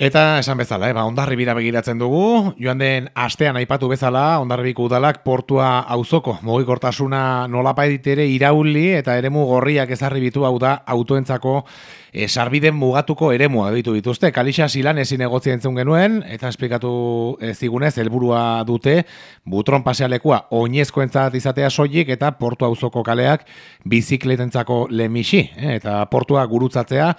Eta esan bezala, eh, ba, ondarri bira begiratzen dugu, joan den astean aipatu bezala, ondarribiko udalak portua auzoko, mugikortasuna nolapa editere irauli eta eremu gorriak ezarri bitu hau da autoentzako e, sarbiden mugatuko eremua ditu dituzte. Kalixa silan ezin egotzia entzun genuen, eta esplikatu e, zigunez, helburua dute, butron pasealekua oinezko entzat izatea soilik eta portu auzoko kaleak bizikletentzako lemixi, eh, eta portua gurutzatzea,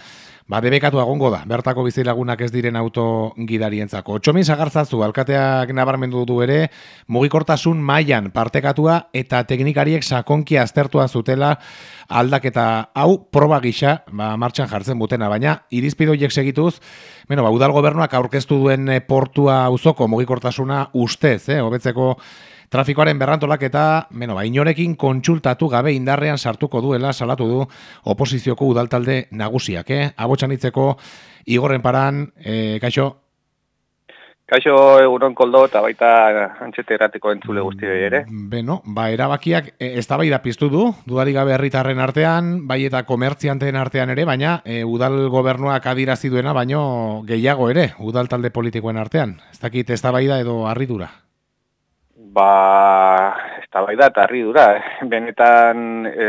Ba, debekatu agongo da, bertako bizilagunak ez diren auto gidarientzako. Txomin zagartzazu, alkateak nabarmendu du ere, mugikortasun mailan partekatua eta teknikariek sakonki aztertua zutela aldaketa hau proba gisa ba, martxan jartzen butena, baina irizpidoiek segituz, bueno, ba, udal gobernuak aurkeztu duen portua uzoko mugikortasuna ustez, eh, hobetzeko Trafikoaren berrantolak eta, beno, ba, inorekin kontsultatu gabe indarrean sartuko duela salatu du oposizioko udaltalde nagusiak, eh? Abotxan itzeko, igorren paran, eh, kaixo? Kaixo egunon koldo eta baita antxete eratiko entzule guzti ere. Mm, beno, ba, erabakiak e, ez da bai da piztu du, dudari gabe herritarren artean, bai eta komertzianteen artean ere, baina e, udal gobernuak adirazi duena, baino gehiago ere, udal talde politikoen artean. Ez dakit ez da bai da edo harridura. Ba, ez da bai da, tarri dura, eh? benetan e,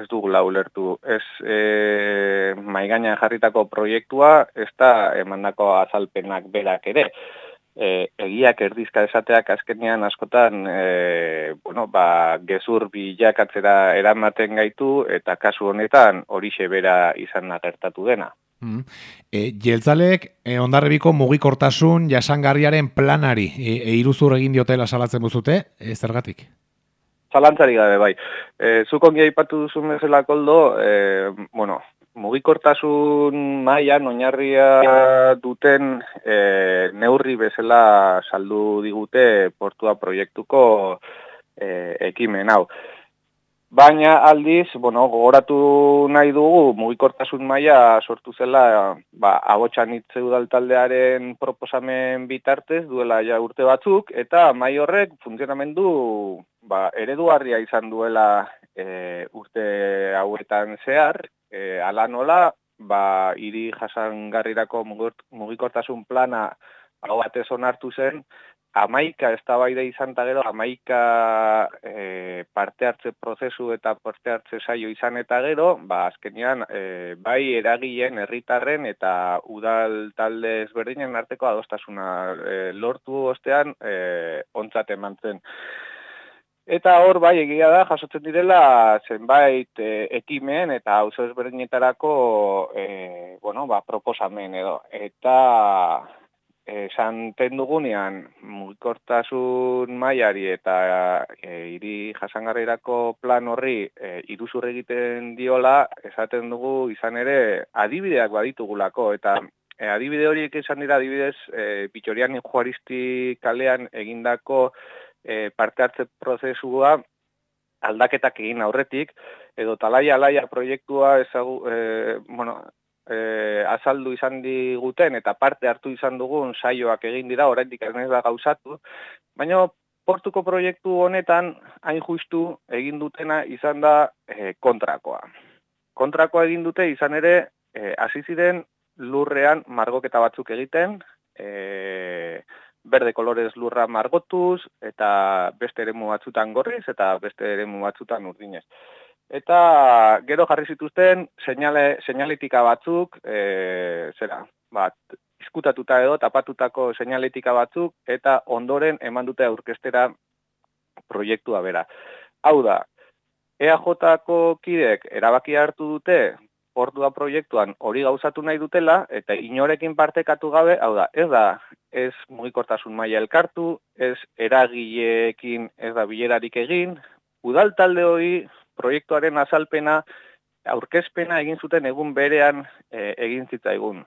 ez dugu laulertu. Ez e, maigaina jarritako proiektua, ez da emandako azalpenak berak ere. E, egiak erdizka esateak azkenean askotan, e, bueno, ba, gezur bilakatzera eramaten gaitu, eta kasu honetan horixe bera izan nagertatu dena. Mm. E, jeltzalek, e, ondarrebiko mugikortasun jasangarriaren planari e, e, iruzur egin diotela salatzen buzute, e, zergatik? Zalantzari gabe, bai. E, Zukongi aipatu duzun bezala koldo, e, bueno, mugikortasun maia oinarria duten e, neurri bezala saldu digute portua proiektuko e, ekimen hau. Baina aldiz, bueno, gogoratu nahi dugu, mugikortasun maila sortu zela, ba, abotxan itzeu taldearen proposamen bitartez, duela ja urte batzuk, eta mai horrek funtzionamendu ba, ereduarria izan duela e, urte hauetan zehar, e, ala nola, ba, iri jasangarrirako mugikortasun plana hau batez onartu zen, amaika ez da izan eta gero, amaika e, parte hartze prozesu eta parte hartze saio izan eta gero, ba, azkenean, e, bai eragileen herritarren eta udal talde ezberdinen arteko adostasuna e, lortu ostean e, ontzat eman zen. Eta hor bai egia da jasotzen direla zenbait e, ekimen eta auzo ezberdinetarako e, bueno, ba, proposamen edo. Eta esan ten dugunean mugikortasun mailari eta e, hiri jasangarrirako plan horri e, iruzur egiten diola esaten dugu izan ere adibideak baditugulako. Eta e, adibide horiek esan dira adibidez e, Bitorian Juaristi kalean egindako e, parte hartze prozesua aldaketak egin aurretik edo talaia alaia proiektua ezagu, e, bueno, e, azaldu izan diguten eta parte hartu izan dugun saioak egin dira, oraindik ez da gauzatu, baina portuko proiektu honetan hain justu egin dutena izan da e, kontrakoa. Kontrakoa egin dute izan ere e, hasi ziren lurrean margoketa batzuk egiten, e, berde kolorez lurra margotuz eta beste eremu batzutan gorriz eta beste eremu batzutan urdinez. Eta gero jarri zituzten seinale, seinaletika batzuk, e, zera, bat, izkutatuta edo tapatutako seinaletika batzuk, eta ondoren eman dute aurkestera proiektua bera. Hau da, EAJ-ko kidek erabaki hartu dute portua proiektuan hori gauzatu nahi dutela, eta inorekin partekatu gabe, hau da, ez da, ez mugikortasun maila elkartu, ez eragileekin ez da bilerarik egin, udal talde hori proiektuaren azalpena aurkezpena egin zuten egun berean e, egin zitzaigun.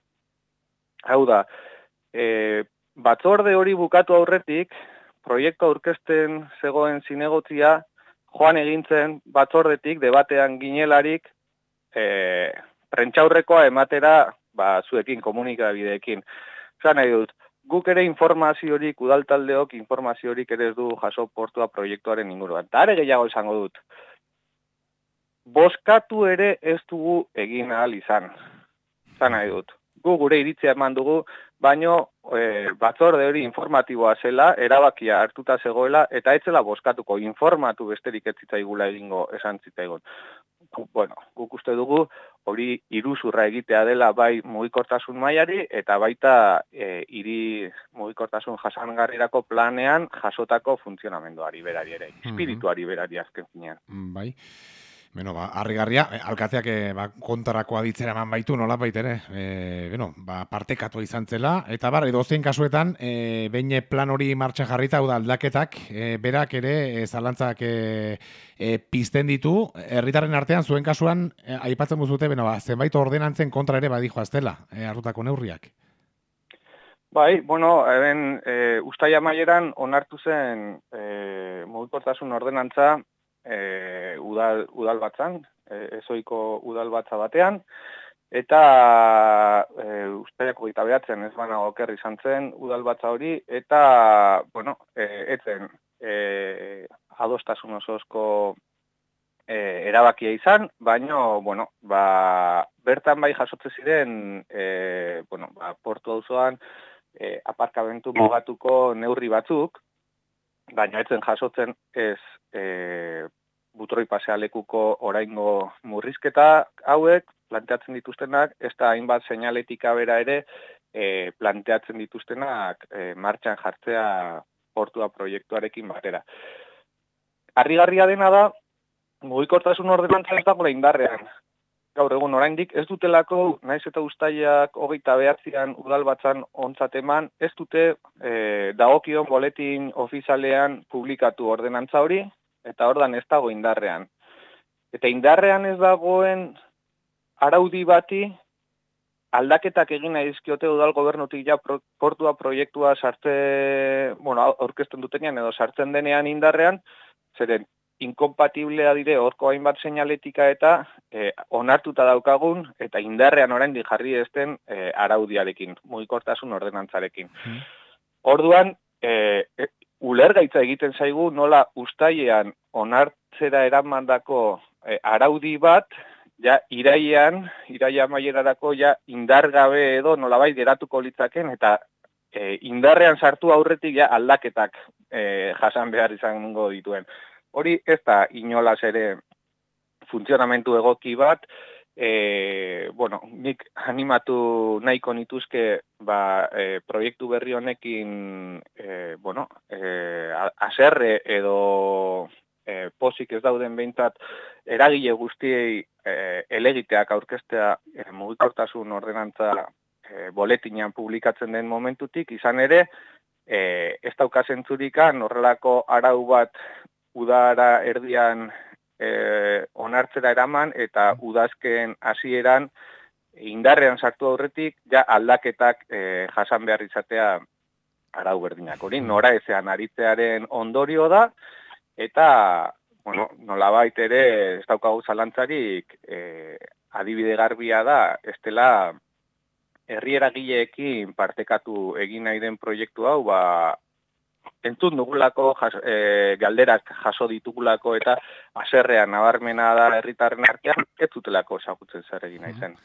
Hau da, e, batzorde hori bukatu aurretik, proiektu aurkezten zegoen zinegotzia, joan egintzen batzordetik, debatean ginelarik, e, prentxaurrekoa ematera, ba, zuekin, komunikabideekin. Zan nahi dut, guk ere informaziorik, udaltaldeok informaziorik ere du jaso portua proiektuaren inguruan. Eta gehiago izango dut, boskatu ere ez dugu egin ahal izan. Zan nahi dut. gu gure iritzia eman dugu, baino e, batzorde hori informatiboa zela, erabakia hartuta zegoela, eta etzela boskatuko informatu besterik ez zitzaigula egingo esan zitzaigun. Bueno, guk uste dugu hori iruzurra egitea dela bai mugikortasun mailari eta baita e, iri mugikortasun jasangarrirako planean jasotako funtzionamenduari berari ere, mhm. espirituari berari azken finean. Bai. Beno, ba, harrigarria, eh, alkateak eh, ba, kontarako aditzera eman baitu, nola baitere, e, beno, ba, partekatu izan zela, eta bar, edo zein kasuetan, e, behin plan hori martxan jarrita, hau da, aldaketak, e, berak ere, e, zalantzak e, e, pizten ditu, herritarren artean, zuen kasuan, e, aipatzen buzute, beno, ba, zenbait ordenantzen kontra ere badijo aztela, e, arrutako neurriak. Bai, bueno, eben, e, ustai amaieran onartu zen e, mugikortasun ordenantza e, udal, udal batzan, e, ezoiko udal batza batean, eta e, usteiako gita behatzen ez bana oker izan zen udal batza hori, eta, bueno, e, etzen e, adostasun ososko e, erabakia izan, baino, bueno, ba, bertan bai jasotze ziren, e, bueno, ba, portu auzoan e, aparkamentu mogatuko neurri batzuk, baina etzen jasotzen ez e, butroi pasealekuko oraingo murrizketa hauek planteatzen dituztenak, ez da hainbat seinaletika bera ere e, planteatzen dituztenak e, martxan jartzea portua proiektuarekin batera. Arrigarria dena da, mugikortasun ordenantza ez dagoela indarrean. Gaur egun oraindik ez dutelako, naiz eta ustaiak hogeita behatzean udal batzan ontzat eman, ez dute e, dagokion boletin ofizialean publikatu ordenantza hori, eta ordan ez dago indarrean. Eta indarrean ez dagoen araudi bati aldaketak egin aizkiote udal gobernutik ja portua proiektua sartze, bueno, orkesten dutenean edo sartzen denean indarrean, zeren inkompatiblea dire horko hainbat seinaletika eta e, onartuta daukagun eta indarrean orain jarri ezten e, araudiarekin, mugikortasun ordenantzarekin. Hmm. Orduan, e, ulergaitza egiten zaigu nola ustaiean onartzera eramandako e, araudi bat, ja iraian, iraia maierarako ja indargabe edo nolabai geratuko litzaken eta e, indarrean sartu aurretik ja aldaketak e, jasan behar izango dituen. Hori ez da inolaz ere funtzionamentu egoki bat, e, bueno, nik animatu nahiko nituzke ba, e, proiektu berri honekin e, bueno, e, aserre edo e, posik ez dauden behintzat eragile guztiei e, elegiteak aurkestea e, mugikortasun ordenantza e, boletinean publikatzen den momentutik, izan ere, e, ez daukazen zurikan horrelako arau bat udara erdian e, onartzera eraman eta udazken hasieran indarrean sartu aurretik ja aldaketak e, jasan behar izatea arau berdinak. Hori mm. nora ezean aritzearen ondorio da eta bueno, nola ere ez daukagu zalantzarik e, adibide garbia da ez dela herriera gileekin partekatu egin nahi den proiektu hau ba, entzun dugulako, jas, e, galderak jaso ditugulako eta aserrean nabarmena da herritarren artean, ez zutelako esagutzen zer egin nahi zen.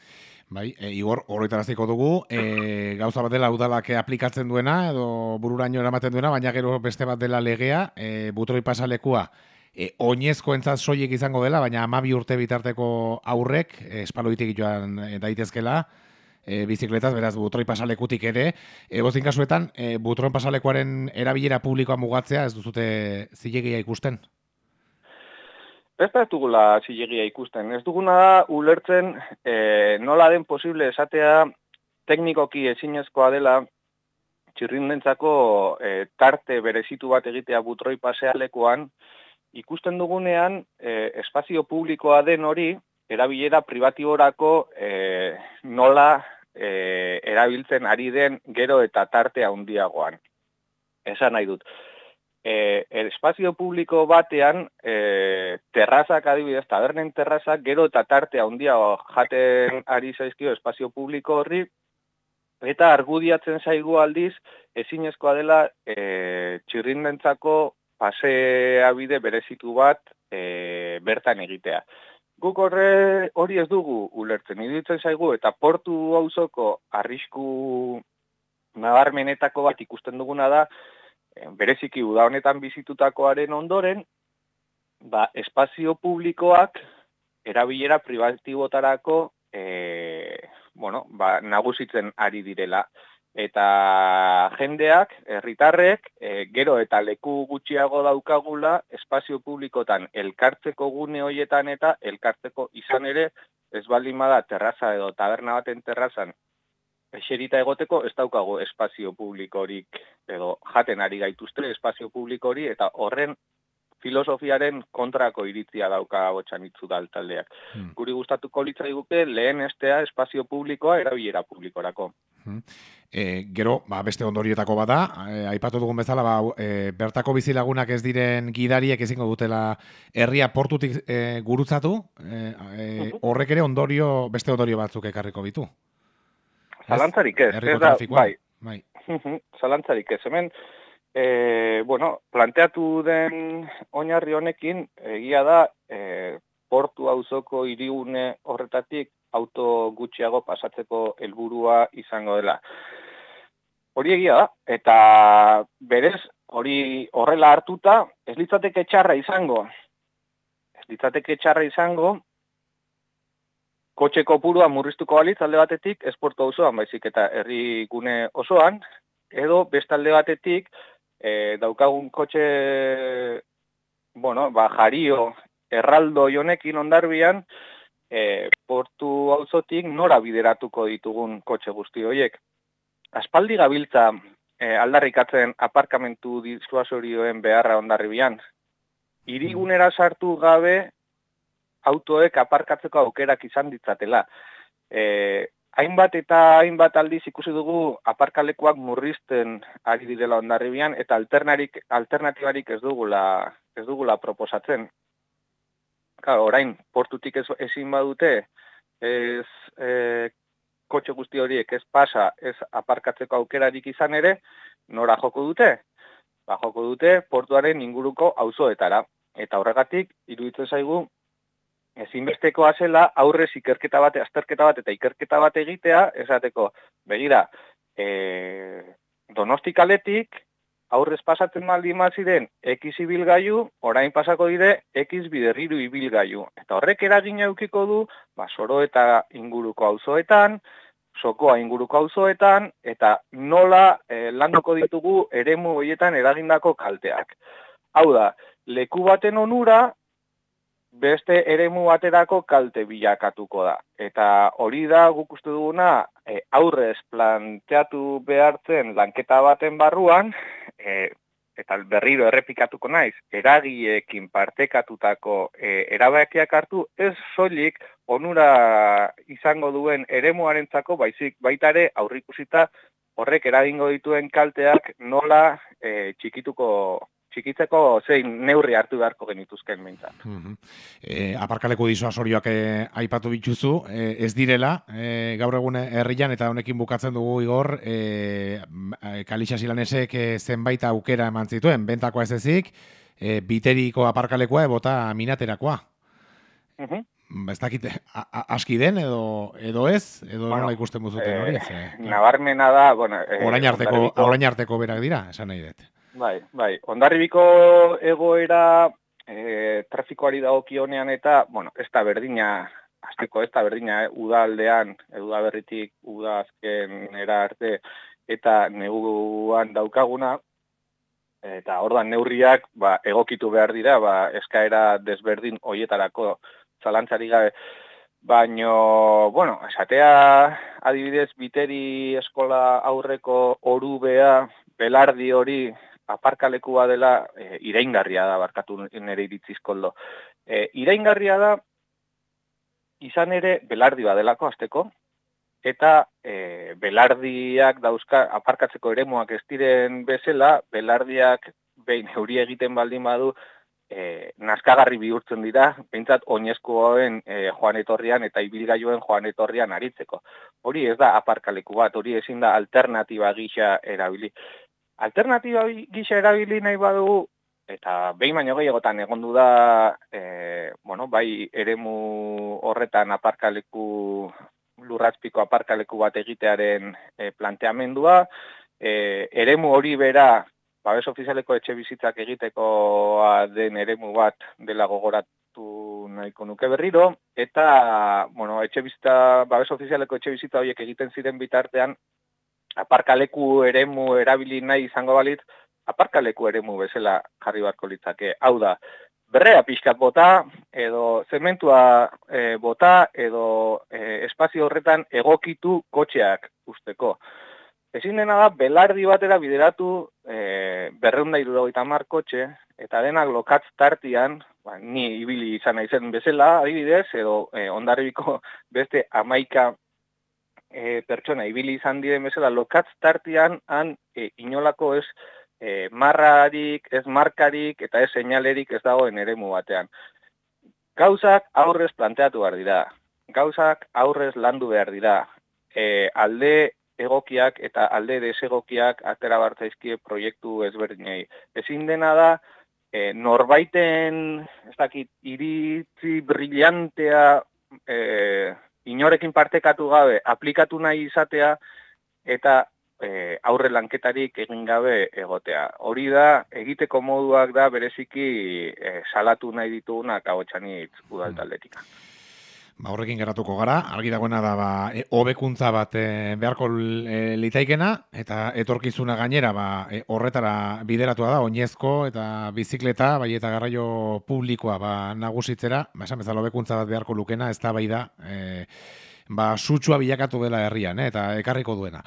Bai, e, Igor, horretaraziko dugu, e, gauza bat dela udalak aplikatzen duena, edo bururaino eramaten duena, baina gero beste bat dela legea, e, butroi pasalekua, e, oinezko entzat soiek izango dela, baina amabi urte bitarteko aurrek, e, espaloitik joan e, daitezkela, e, bizikletaz, beraz, butroi pasalekutik ere. Egozin kasuetan, e, butroen pasalekuaren erabilera publikoa mugatzea, ez duzute zilegia ikusten? Ez da dugula zilegia ikusten. Ez duguna da, ulertzen, e, nola den posible esatea teknikoki ezinezkoa dela txirrindentzako e, tarte berezitu bat egitea butroi pasealekuan, ikusten dugunean e, espazio publikoa den hori, erabilera privatiborako e, nola e, erabiltzen ari den gero eta tarte handiagoan. Esan nahi dut. E, espazio publiko batean, e, terrazak adibidez, tabernen terrazak, gero eta tarte handiago jaten ari zaizkio espazio publiko horri, eta argudiatzen zaigu aldiz, ezinezkoa dela e, txirrindentzako pasea bide berezitu bat e, bertan egitea Guk horre hori ez dugu ulertzen, idutzen zaigu, eta portu hauzoko arrisku nabarmenetako bat ikusten duguna da, eh, bereziki uda honetan bizitutakoaren ondoren, ba, espazio publikoak erabilera privatibotarako e, bueno, ba, nagusitzen ari direla. Eta jendeak, herritarrek, e, gero eta leku gutxiago daukagula, espazio publikotan elkartzeko gune hoietan eta elkartzeko izan ere, ez baldin bada terraza edo taberna baten terrazan eserita egoteko ez daukago espazio publikorik edo jaten ari gaituzte espazio publikori eta horren filosofiaren kontrako iritzia dauka botxan itzu taldeak. Hmm. Guri gustatuko litza diguke lehen estea espazio publikoa erabilera publikorako. Hmm. E, gero, ba, beste ondorietako bada, e, aipatu dugun bezala, ba, e, bertako bizilagunak ez diren gidariek ezingo dutela herria portutik e, gurutzatu, e, e, horrek ere ondorio, beste ondorio batzuk ekarriko bitu. Zalantzarik ez, ez da, bai, bai. Zalantzarik ez, hemen, e, bueno, planteatu den oinarri honekin, egia da, e, portu auzoko iriune horretatik auto gutxiago pasatzeko helburua izango dela. Hori egia da, eta berez, hori horrela hartuta, ez litzateke txarra izango. Ez litzateke txarra izango, kotxe kopurua murriztuko balitz alde batetik, esportu osoan, baizik eta herri gune osoan, edo bestalde batetik, e, daukagun kotxe, bueno, ba, jario, erraldo jonekin ondarbian, e, portu auzotik nora bideratuko ditugun kotxe guzti horiek. Aspaldi gabiltza e, aldarrikatzen aparkamentu disuasorioen beharra ondarribian. Irigunera sartu gabe autoek aparkatzeko aukerak izan ditzatela. E, hainbat eta hainbat aldiz ikusi dugu aparkalekuak murrizten ari direla ondarribian eta alternarik alternatibarik ez dugula ez dugula proposatzen. Claro, orain portutik ez, ezin badute ez e, kotxe guzti horiek ez pasa ez aparkatzeko aukerarik izan ere nora joko dute? Ba, joko dute portuaren inguruko auzoetara eta horregatik iruditzen zaigu ezinbestekoa zela aurrez ikerketa bat, azterketa bat eta ikerketa bat egitea, esateko, begira, e, donostik aletik, aurrez pasatzen maldi maziren ekiz ibilgaiu, orain pasako dire ekiz biderriru ibilgaiu. Eta horrek eragin eukiko du, ba, soro eta inguruko auzoetan, sokoa inguruko auzoetan, eta nola e, landuko ditugu eremu hoietan eragindako kalteak. Hau da, leku baten onura, beste eremu baterako kalte bilakatuko da. Eta hori da guk uste duguna e, aurrez planteatu behartzen lanketa baten barruan, e, eta berriro errepikatuko naiz, eragiekin partekatutako e, erabakiak hartu, ez soilik onura izango duen eremuarentzako baizik baitare aurrikusita horrek eragingo dituen kalteak nola e, txikituko txikitzeko zein neurri hartu beharko genituzken mintzat. Mm -hmm. e, aparkaleko disuasorioak e, aipatu bituzu, e, ez direla, e, gaur egun herrian eta honekin bukatzen dugu igor, e, kalisa silanesek e, zenbait aukera eman zituen, bentakoa ez ezik, e, biteriko aparkalekoa ebota minaterakoa. Mm -hmm. Ez dakit, aski den edo edo ez, edo bueno, nola ikusten buzuten hori ez? Eh, nabarmena da, bueno... orain arteko, orain arteko berak dira, esan nahi dut. Bai, bai. Ondarribiko egoera e, trafikoari dagokionean eta, bueno, ez da berdina, azteko ez da berdina, eh, uda aldean, uda berritik, uda azken era arte, eta neguan daukaguna, eta ordan neurriak ba, egokitu behar dira, ba, eskaera desberdin hoietarako zalantzari gabe. Baino, bueno, esatea adibidez biteri eskola aurreko orubea, belardi hori aparkalekua dela e, iraingarria da barkatu nere iritziz koldo. E, iraingarria da izan ere belardi badelako azteko, eta e, belardiak dauzka aparkatzeko eremuak ez diren bezala, belardiak behin euri egiten baldin badu, e, naskagarri bihurtzen dira, behintzat oinezkoen e, joan etorrian eta ibilgailuen joan etorrian aritzeko. Hori ez da aparkaleku bat, hori ezin da alternatiba gisa erabili alternatiba gisa erabili nahi badugu eta behin baino gehiagotan egondu da, e, bueno, bai eremu horretan aparkaleku, lurrazpiko aparkaleku bat egitearen e, planteamendua, e, eremu hori bera, babes ofizialeko etxe bizitzak egiteko den eremu bat dela gogoratu nahiko nuke berriro, eta, bueno, etxe bizita, babes ofizialeko etxe bizitza horiek egiten ziren bitartean, aparkaleku eremu erabili nahi izango balit, aparkaleku eremu bezala jarri barko litzake. Hau da, berrea pixkat bota, edo zementua e, bota, edo e, espazio horretan egokitu kotxeak usteko. Ezin dena da, belardi batera bideratu e, berreunda irurogeita mar kotxe, eta denak lokatz tartian, ba, ni ibili izan naizen bezala, adibidez, edo e, ondarribiko beste amaika e, pertsona ibili izan diren bezala, lokatz tartian, han e, inolako ez e, marrarik, ez markarik eta ez seinalerik ez dagoen eremu batean. Gauzak aurrez planteatu behar dira, gauzak aurrez landu behar dira, e, alde egokiak eta alde desegokiak atera bartzaizkie proiektu ezberdinei. Ezin dena da, e, norbaiten, ez dakit, iritzi brillantea e, inorekin partekatu gabe, aplikatu nahi izatea, eta e, aurre lanketarik egin gabe egotea. Hori da, egiteko moduak da bereziki e, salatu nahi ditugunak hau txanitz udaltaldetika. Ba, horrekin geratuko gara, argi dagoena da ba, e, hobekuntza bat e, beharko e, litaikena, eta etorkizuna gainera ba, e, horretara bideratua da, oinezko eta bizikleta, bai eta garraio publikoa ba, nagusitzera, ba, esan bezala hobekuntza bat beharko lukena, ez da bai da, e, ba, sutsua bilakatu dela herrian, eh, eta ekarriko duena.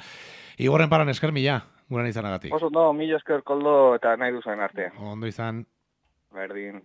Igorren paran esker mila, guran izanagatik. Oso no, mila esker koldo eta nahi duzuen arte. Ondo izan. Berdin.